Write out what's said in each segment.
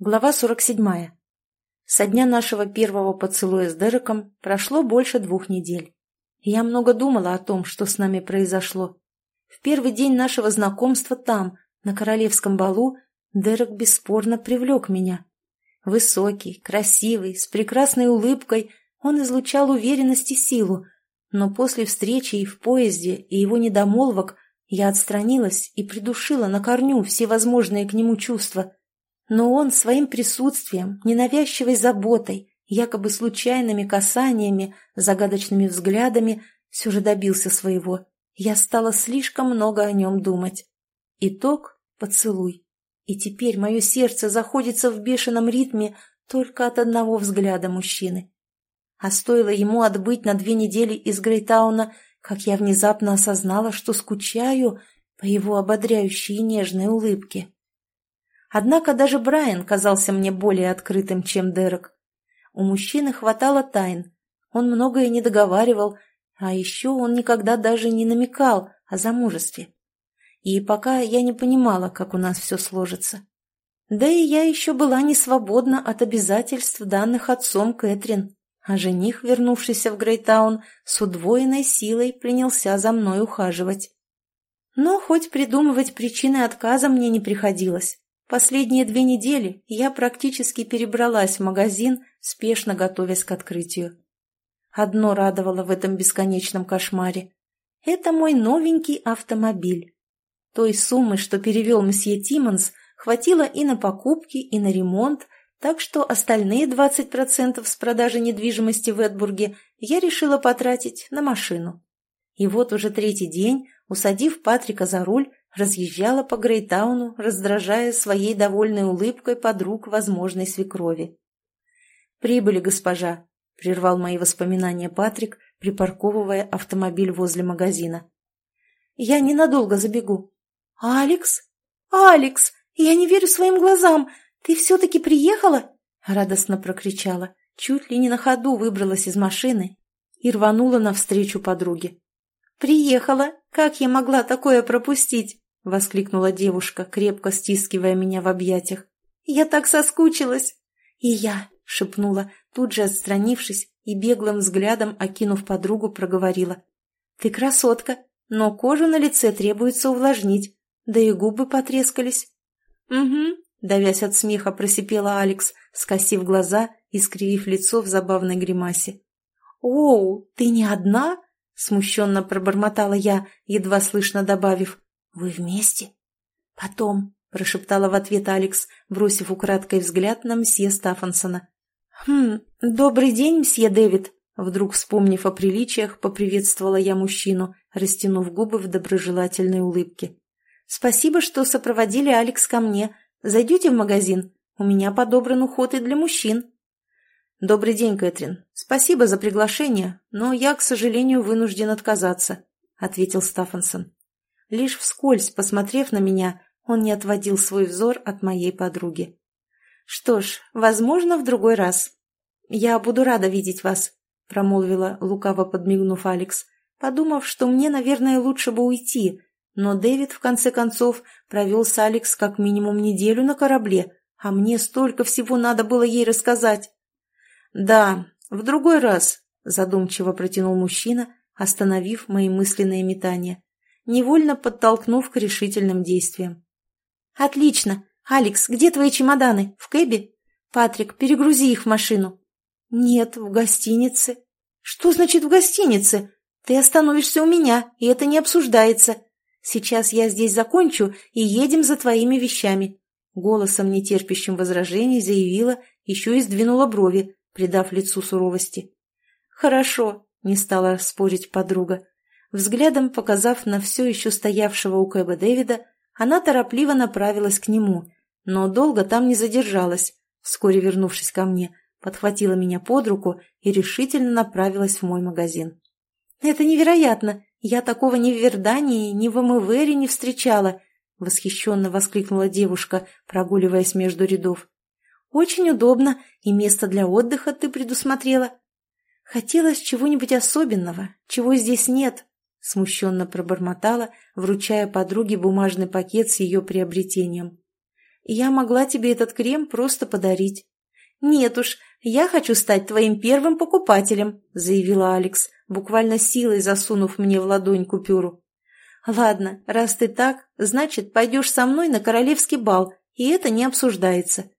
Глава 47. Со дня нашего первого поцелуя с Дереком прошло больше двух недель. Я много думала о том, что с нами произошло. В первый день нашего знакомства там, на королевском балу, Дерек бесспорно привлек меня. Высокий, красивый, с прекрасной улыбкой, он излучал уверенность и силу, но после встречи и в поезде, и его недомолвок я отстранилась и придушила на корню все возможные к нему чувства – но он своим присутствием, ненавязчивой заботой, якобы случайными касаниями, загадочными взглядами все же добился своего. Я стала слишком много о нем думать. Итог — поцелуй. И теперь мое сердце заходится в бешеном ритме только от одного взгляда мужчины. А стоило ему отбыть на две недели из Грейтауна, как я внезапно осознала, что скучаю по его ободряющей и нежной улыбке. Однако даже Брайан казался мне более открытым, чем Дерек. У мужчины хватало тайн. Он многое не договаривал, а еще он никогда даже не намекал о замужестве. И пока я не понимала, как у нас все сложится. Да и я еще была не свободна от обязательств, данных отцом Кэтрин, а жених, вернувшийся в Грейтаун, с удвоенной силой принялся за мной ухаживать. Но хоть придумывать причины отказа мне не приходилось. Последние две недели я практически перебралась в магазин, спешно готовясь к открытию. Одно радовало в этом бесконечном кошмаре. Это мой новенький автомобиль. Той суммы, что перевел месье Тиммонс, хватило и на покупки, и на ремонт, так что остальные 20% с продажи недвижимости в Эдбурге я решила потратить на машину. И вот уже третий день, усадив Патрика за руль, разъезжала по Грейтауну, раздражая своей довольной улыбкой подруг возможной свекрови. «Прибыли, госпожа», — прервал мои воспоминания Патрик, припарковывая автомобиль возле магазина. «Я ненадолго забегу». «Алекс? Алекс! Я не верю своим глазам! Ты все-таки приехала?» — радостно прокричала, чуть ли не на ходу выбралась из машины и рванула навстречу подруге. «Приехала! Как я могла такое пропустить?» — воскликнула девушка, крепко стискивая меня в объятиях. «Я так соскучилась!» «И я!» — шепнула, тут же отстранившись и беглым взглядом, окинув подругу, проговорила. «Ты красотка, но кожу на лице требуется увлажнить, да и губы потрескались». «Угу», — давясь от смеха, просипела Алекс, скосив глаза и скривив лицо в забавной гримасе. «Оу, ты не одна?» — смущенно пробормотала я, едва слышно добавив. «Вы вместе?» «Потом», — прошептала в ответ Алекс, бросив украдкой взгляд на мсье Стаффансона. «Хм, добрый день, мсье Дэвид», — вдруг вспомнив о приличиях, поприветствовала я мужчину, растянув губы в доброжелательной улыбке. «Спасибо, что сопроводили Алекс ко мне. Зайдете в магазин? У меня подобран уход и для мужчин». «Добрый день, Кэтрин. Спасибо за приглашение, но я, к сожалению, вынужден отказаться», — ответил Стаффансон. Лишь вскользь, посмотрев на меня, он не отводил свой взор от моей подруги. «Что ж, возможно, в другой раз. Я буду рада видеть вас», — промолвила, лукаво подмигнув Алекс, подумав, что мне, наверное, лучше бы уйти, но Дэвид, в конце концов, провел с Алекс как минимум неделю на корабле, а мне столько всего надо было ей рассказать. «Да, в другой раз», — задумчиво протянул мужчина, остановив мои мысленные метания невольно подтолкнув к решительным действиям. «Отлично! Алекс, где твои чемоданы? В кэбе? Патрик, перегрузи их в машину». «Нет, в гостинице». «Что значит в гостинице? Ты остановишься у меня, и это не обсуждается. Сейчас я здесь закончу и едем за твоими вещами». Голосом, нетерпящим возражений, заявила, еще и сдвинула брови, придав лицу суровости. «Хорошо», — не стала спорить подруга. Взглядом показав на все еще стоявшего у Кэба Дэвида, она торопливо направилась к нему, но долго там не задержалась. Вскоре вернувшись ко мне, подхватила меня под руку и решительно направилась в мой магазин. «Это невероятно! Я такого ни в Вердании, ни в МВРе не встречала!» — восхищенно воскликнула девушка, прогуливаясь между рядов. «Очень удобно, и место для отдыха ты предусмотрела. Хотелось чего-нибудь особенного, чего здесь нет, Смущенно пробормотала, вручая подруге бумажный пакет с ее приобретением. Я могла тебе этот крем просто подарить». «Нет уж, я хочу стать твоим первым покупателем», — заявила Алекс, буквально силой засунув мне в ладонь купюру. «Ладно, раз ты так, значит, пойдешь со мной на королевский бал, и это не обсуждается».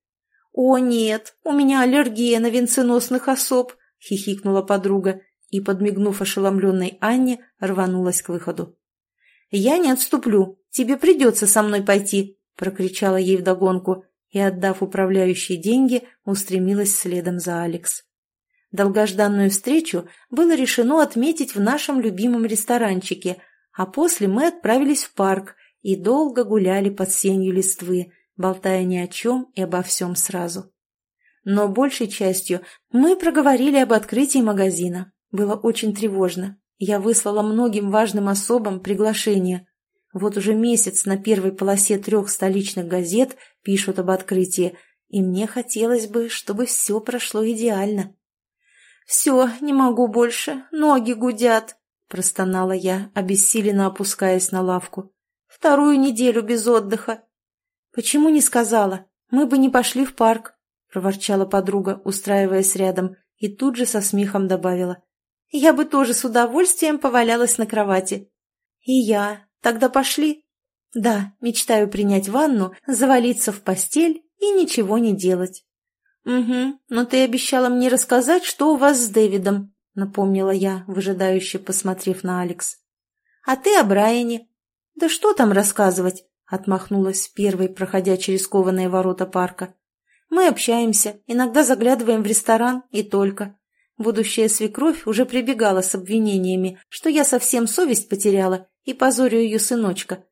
«О, нет, у меня аллергия на венценосных особ», — хихикнула подруга и, подмигнув ошеломленной Анне, рванулась к выходу. «Я не отступлю, тебе придется со мной пойти», — прокричала ей вдогонку и, отдав управляющие деньги, устремилась следом за Алекс. Долгожданную встречу было решено отметить в нашем любимом ресторанчике, а после мы отправились в парк и долго гуляли под сенью листвы, болтая ни о чем и обо всем сразу. Но большей частью мы проговорили об открытии магазина. Было очень тревожно. Я выслала многим важным особам приглашение. Вот уже месяц на первой полосе трех столичных газет пишут об открытии, и мне хотелось бы, чтобы все прошло идеально. «Все, не могу больше, ноги гудят», — простонала я, обессиленно опускаясь на лавку. «Вторую неделю без отдыха». «Почему не сказала? Мы бы не пошли в парк», — проворчала подруга, устраиваясь рядом, и тут же со смехом добавила. «Я бы тоже с удовольствием повалялась на кровати». «И я. Тогда пошли?» «Да, мечтаю принять ванну, завалиться в постель и ничего не делать». «Угу, но ты обещала мне рассказать, что у вас с Дэвидом», — напомнила я, выжидающе посмотрев на Алекс. «А ты о Брайане». «Да что там рассказывать?» — отмахнулась первой, проходя через кованые ворота парка. «Мы общаемся, иногда заглядываем в ресторан и только. Будущая свекровь уже прибегала с обвинениями, что я совсем совесть потеряла и позорю ее сыночка.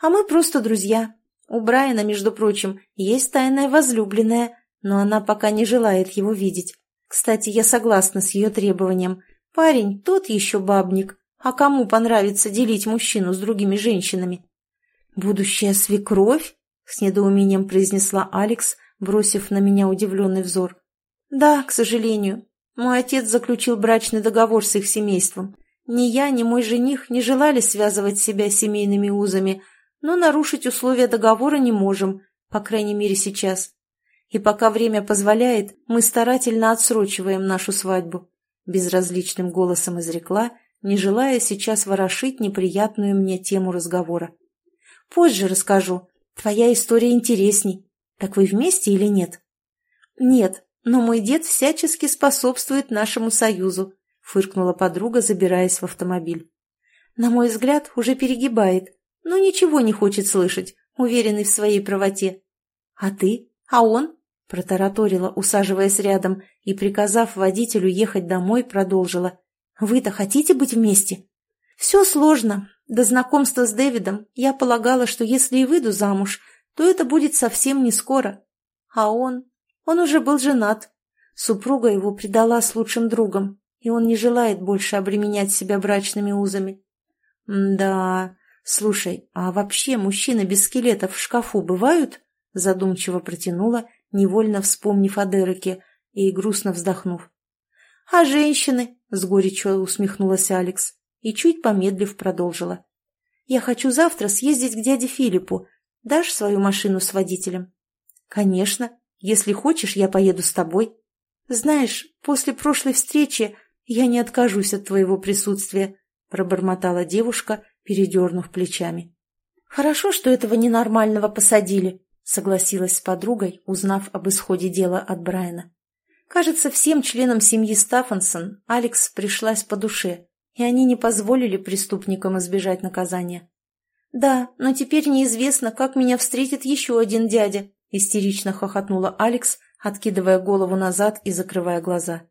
А мы просто друзья. У Брайана, между прочим, есть тайная возлюбленная, но она пока не желает его видеть. Кстати, я согласна с ее требованием. Парень тот еще бабник, а кому понравится делить мужчину с другими женщинами? «Будущая свекровь?» — с недоумением произнесла Алекс, бросив на меня удивленный взор. «Да, к сожалению. Мой отец заключил брачный договор с их семейством. Ни я, ни мой жених не желали связывать себя семейными узами, но нарушить условия договора не можем, по крайней мере сейчас. И пока время позволяет, мы старательно отсрочиваем нашу свадьбу», — безразличным голосом изрекла, не желая сейчас ворошить неприятную мне тему разговора. «Позже расскажу. Твоя история интересней. Так вы вместе или нет?» «Нет, но мой дед всячески способствует нашему союзу», фыркнула подруга, забираясь в автомобиль. На мой взгляд, уже перегибает, но ничего не хочет слышать, уверенный в своей правоте. А ты? А он? Протараторила, усаживаясь рядом, и, приказав водителю ехать домой, продолжила. «Вы-то хотите быть вместе?» «Все сложно. До знакомства с Дэвидом я полагала, что если и выйду замуж, то это будет совсем не скоро. А он... Он уже был женат. Супруга его предала с лучшим другом и он не желает больше обременять себя брачными узами. «Да, слушай, а вообще мужчины без скелетов в шкафу бывают?» задумчиво протянула, невольно вспомнив о Дереке и грустно вздохнув. «А женщины?» — с горечью усмехнулась Алекс и, чуть помедлив, продолжила. «Я хочу завтра съездить к дяде Филиппу. Дашь свою машину с водителем?» «Конечно. Если хочешь, я поеду с тобой. Знаешь, после прошлой встречи «Я не откажусь от твоего присутствия», — пробормотала девушка, передернув плечами. «Хорошо, что этого ненормального посадили», — согласилась с подругой, узнав об исходе дела от Брайана. Кажется, всем членам семьи Стаффансон Алекс пришлась по душе, и они не позволили преступникам избежать наказания. «Да, но теперь неизвестно, как меня встретит еще один дядя», — истерично хохотнула Алекс, откидывая голову назад и закрывая глаза.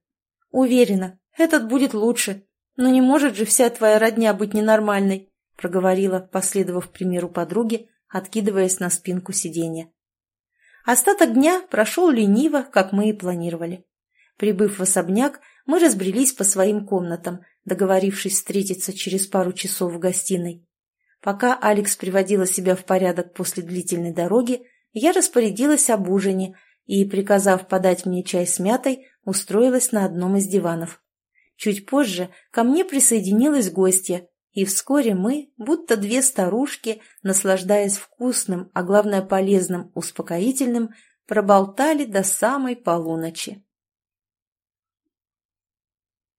«Уверена, этот будет лучше. Но не может же вся твоя родня быть ненормальной, проговорила, последовав примеру подруги, откидываясь на спинку сиденья. Остаток дня прошел лениво, как мы и планировали. Прибыв в особняк, мы разбрелись по своим комнатам, договорившись встретиться через пару часов в гостиной. Пока Алекс приводила себя в порядок после длительной дороги, я распорядилась об ужине и, приказав подать мне чай с мятой, устроилась на одном из диванов. Чуть позже ко мне присоединилась гостья, И вскоре мы, будто две старушки, наслаждаясь вкусным, а главное полезным, успокоительным, проболтали до самой полуночи.